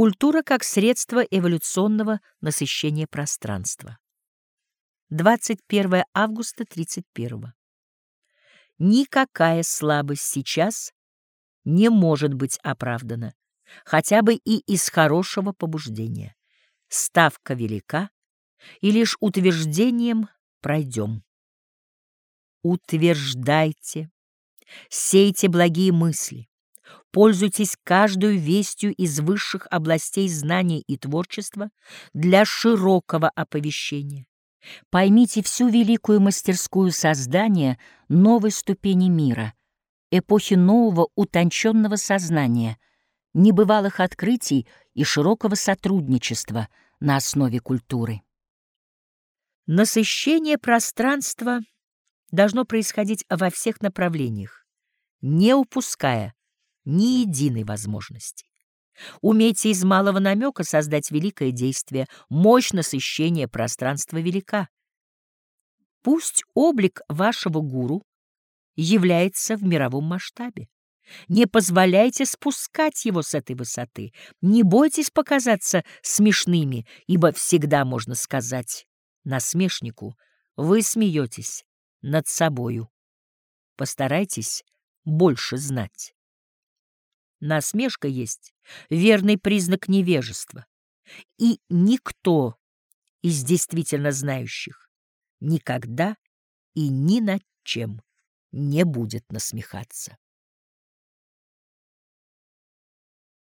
Культура как средство эволюционного насыщения пространства. 21 августа 31. Никакая слабость сейчас не может быть оправдана, хотя бы и из хорошего побуждения. Ставка велика, и лишь утверждением пройдем. Утверждайте, сейте благие мысли, пользуйтесь каждую вестью из высших областей знания и творчества для широкого оповещения. Поймите всю великую мастерскую создания новой ступени мира, эпохи нового утонченного сознания, небывалых открытий и широкого сотрудничества на основе культуры. Насыщение пространства должно происходить во всех направлениях, не упуская ни единой возможности. Умейте из малого намека создать великое действие, мощь насыщения пространства велика. Пусть облик вашего гуру является в мировом масштабе. Не позволяйте спускать его с этой высоты. Не бойтесь показаться смешными, ибо всегда можно сказать насмешнику, вы смеетесь над собою. Постарайтесь больше знать. Насмешка есть верный признак невежества. И никто из действительно знающих никогда и ни над чем не будет насмехаться.